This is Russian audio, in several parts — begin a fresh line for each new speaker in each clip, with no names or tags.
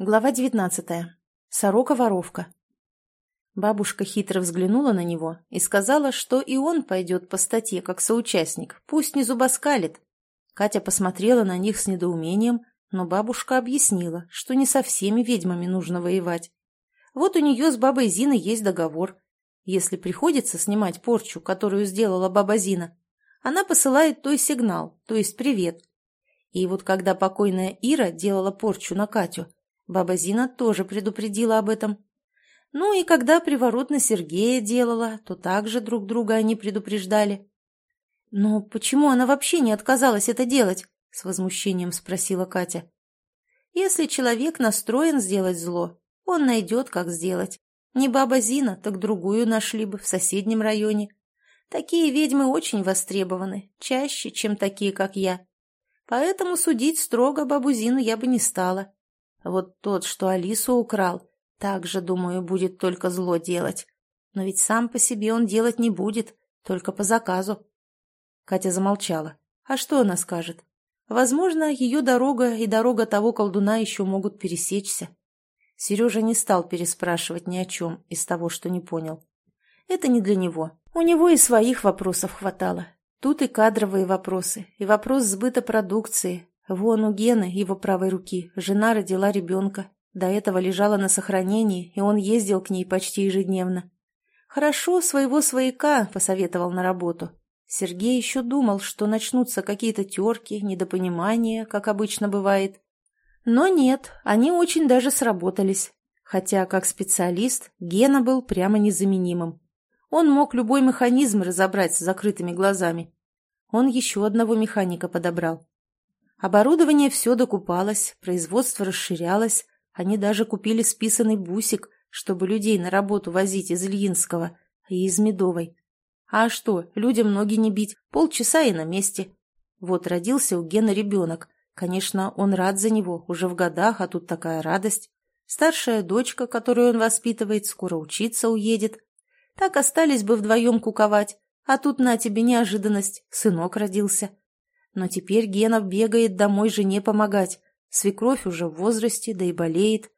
Глава девятнадцатая. Сорока-воровка. Бабушка хитро взглянула на него и сказала, что и он пойдет по статье как соучастник, пусть не зубоскалит. Катя посмотрела на них с недоумением, но бабушка объяснила, что не со всеми ведьмами нужно воевать. Вот у нее с бабой Зиной есть договор. Если приходится снимать порчу, которую сделала баба Зина, она посылает той сигнал, то есть привет. И вот когда покойная Ира делала порчу на Катю, Баба Зина тоже предупредила об этом. Ну и когда приворот на Сергея делала, то также друг друга они предупреждали. «Но почему она вообще не отказалась это делать?» — с возмущением спросила Катя. «Если человек настроен сделать зло, он найдет, как сделать. Не баба Зина, так другую нашли бы в соседнем районе. Такие ведьмы очень востребованы, чаще, чем такие, как я. Поэтому судить строго бабу Зину я бы не стала. Вот тот, что Алису украл, также, думаю, будет только зло делать. Но ведь сам по себе он делать не будет, только по заказу. Катя замолчала. А что она скажет? Возможно, ее дорога и дорога того колдуна еще могут пересечься. Сережа не стал переспрашивать ни о чем из того, что не понял. Это не для него. У него и своих вопросов хватало. Тут и кадровые вопросы, и вопрос сбыта продукции, Вон у Гены, его правой руки, жена родила ребенка. До этого лежала на сохранении, и он ездил к ней почти ежедневно. «Хорошо, своего свояка», — посоветовал на работу. Сергей еще думал, что начнутся какие-то терки, недопонимания, как обычно бывает. Но нет, они очень даже сработались. Хотя, как специалист, Гена был прямо незаменимым. Он мог любой механизм разобрать с закрытыми глазами. Он еще одного механика подобрал. Оборудование все докупалось, производство расширялось, они даже купили списанный бусик, чтобы людей на работу возить из Ильинского и из Медовой. А что, людям ноги не бить, полчаса и на месте. Вот родился у Гена ребенок. Конечно, он рад за него, уже в годах, а тут такая радость. Старшая дочка, которую он воспитывает, скоро учиться уедет. Так остались бы вдвоем куковать, а тут на тебе неожиданность, сынок родился. Но теперь Гена бегает домой жене помогать. Свекровь уже в возрасте, да и болеет.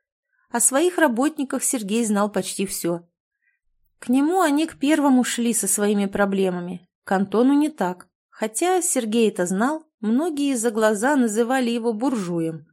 О своих работниках Сергей знал почти все. К нему они к первому шли со своими проблемами. К Антону не так. Хотя Сергей это знал, многие за глаза называли его буржуем.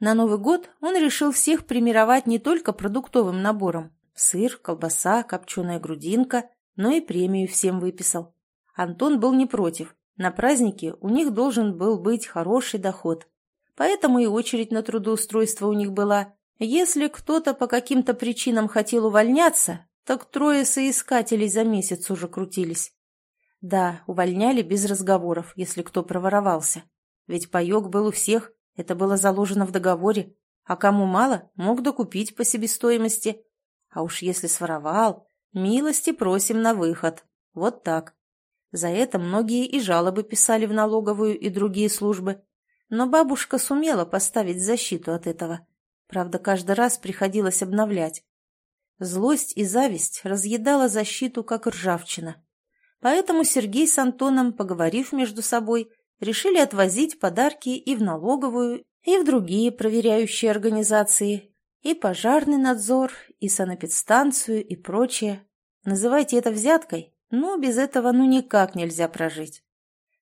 На Новый год он решил всех примировать не только продуктовым набором. Сыр, колбаса, копченая грудинка, но и премию всем выписал. Антон был не против. На празднике у них должен был быть хороший доход. Поэтому и очередь на трудоустройство у них была. Если кто-то по каким-то причинам хотел увольняться, так трое соискателей за месяц уже крутились. Да, увольняли без разговоров, если кто проворовался. Ведь паек был у всех, это было заложено в договоре. А кому мало, мог докупить по себестоимости. А уж если своровал, милости просим на выход. Вот так. За это многие и жалобы писали в налоговую и другие службы. Но бабушка сумела поставить защиту от этого. Правда, каждый раз приходилось обновлять. Злость и зависть разъедала защиту, как ржавчина. Поэтому Сергей с Антоном, поговорив между собой, решили отвозить подарки и в налоговую, и в другие проверяющие организации, и пожарный надзор, и санэпидстанцию, и прочее. Называйте это взяткой, но без этого ну никак нельзя прожить.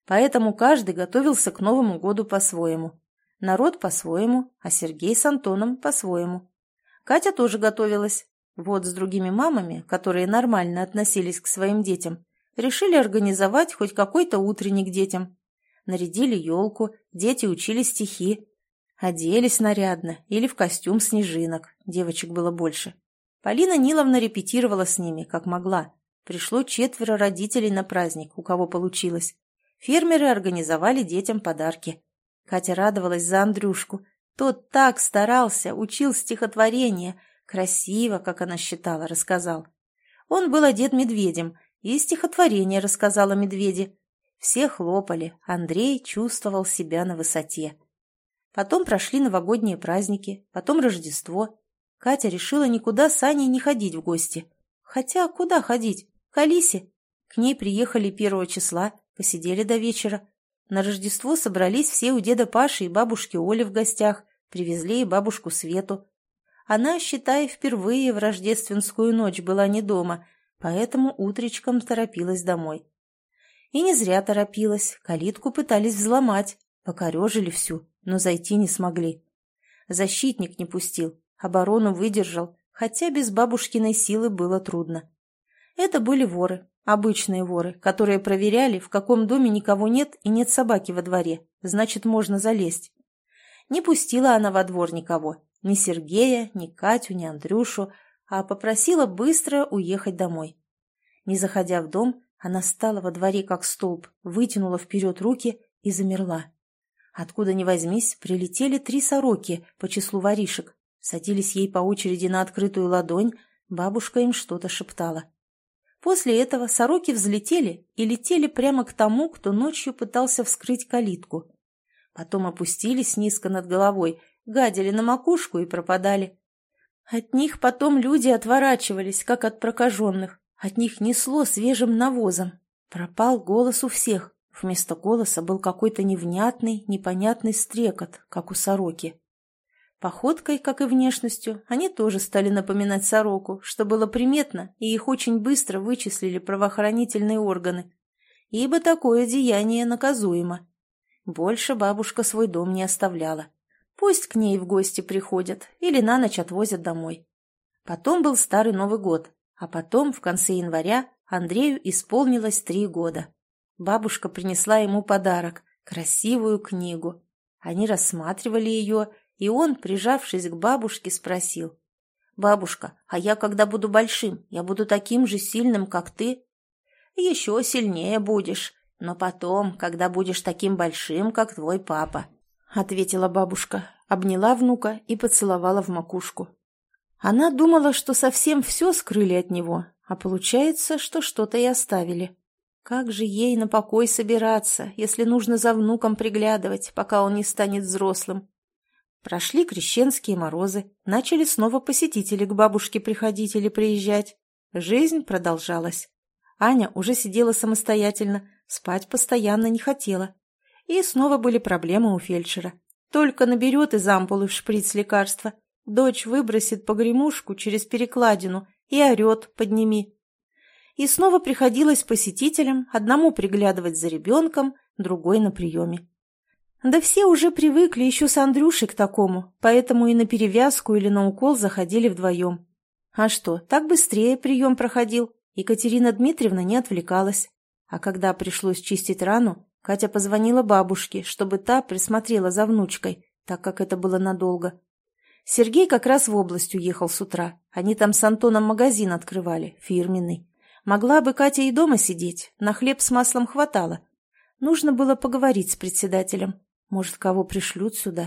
Поэтому каждый готовился к Новому году по-своему. Народ по-своему, а Сергей с Антоном по-своему. Катя тоже готовилась. Вот с другими мамами, которые нормально относились к своим детям, решили организовать хоть какой-то утренник детям. Нарядили елку, дети учили стихи. Оделись нарядно или в костюм снежинок, девочек было больше. Полина Ниловна репетировала с ними, как могла. Пришло четверо родителей на праздник, у кого получилось. Фермеры организовали детям подарки. Катя радовалась за Андрюшку. Тот так старался, учил стихотворение. Красиво, как она считала, рассказал. Он был одет медведем, и стихотворение рассказал о медведе. Все хлопали, Андрей чувствовал себя на высоте. Потом прошли новогодние праздники, потом Рождество. Катя решила никуда с Аней не ходить в гости. Хотя куда ходить? К Алисе. К ней приехали первого числа, посидели до вечера. На Рождество собрались все у деда Паши и бабушки Оли в гостях, привезли и бабушку Свету. Она, считай, впервые в рождественскую ночь была не дома, поэтому утречком торопилась домой. И не зря торопилась, калитку пытались взломать, покорежили всю, но зайти не смогли. Защитник не пустил, оборону выдержал, хотя без бабушкиной силы было трудно. Это были воры, обычные воры, которые проверяли, в каком доме никого нет и нет собаки во дворе, значит, можно залезть. Не пустила она во двор никого, ни Сергея, ни Катю, ни Андрюшу, а попросила быстро уехать домой. Не заходя в дом, она стала во дворе как столб, вытянула вперед руки и замерла. Откуда ни возьмись, прилетели три сороки по числу воришек, садились ей по очереди на открытую ладонь, бабушка им что-то шептала. После этого сороки взлетели и летели прямо к тому, кто ночью пытался вскрыть калитку. Потом опустились низко над головой, гадили на макушку и пропадали. От них потом люди отворачивались, как от прокаженных. От них несло свежим навозом. Пропал голос у всех. Вместо голоса был какой-то невнятный, непонятный стрекот, как у сороки. Походкой, как и внешностью, они тоже стали напоминать сороку, что было приметно, и их очень быстро вычислили правоохранительные органы. Ибо такое деяние наказуемо. Больше бабушка свой дом не оставляла. Пусть к ней в гости приходят или на ночь отвозят домой. Потом был Старый Новый год, а потом, в конце января, Андрею исполнилось три года. Бабушка принесла ему подарок – красивую книгу. Они рассматривали ее, и он, прижавшись к бабушке, спросил. «Бабушка, а я когда буду большим, я буду таким же сильным, как ты?» «Еще сильнее будешь, но потом, когда будешь таким большим, как твой папа», — ответила бабушка, обняла внука и поцеловала в макушку. Она думала, что совсем все скрыли от него, а получается, что что-то и оставили. Как же ей на покой собираться, если нужно за внуком приглядывать, пока он не станет взрослым? Прошли крещенские морозы, начали снова посетители к бабушке приходить или приезжать. Жизнь продолжалась. Аня уже сидела самостоятельно, спать постоянно не хотела. И снова были проблемы у фельдшера. Только наберет из ампулы в шприц лекарства – Дочь выбросит погремушку через перекладину и орет «подними». И снова приходилось посетителям одному приглядывать за ребенком, другой на приеме. Да все уже привыкли еще с Андрюшей к такому, поэтому и на перевязку или на укол заходили вдвоем. А что, так быстрее прием проходил, Екатерина Дмитриевна не отвлекалась. А когда пришлось чистить рану, Катя позвонила бабушке, чтобы та присмотрела за внучкой, так как это было надолго. Сергей как раз в область уехал с утра. Они там с Антоном магазин открывали, фирменный. Могла бы Катя и дома сидеть, на хлеб с маслом хватало. Нужно было поговорить с председателем. Может, кого пришлют сюда.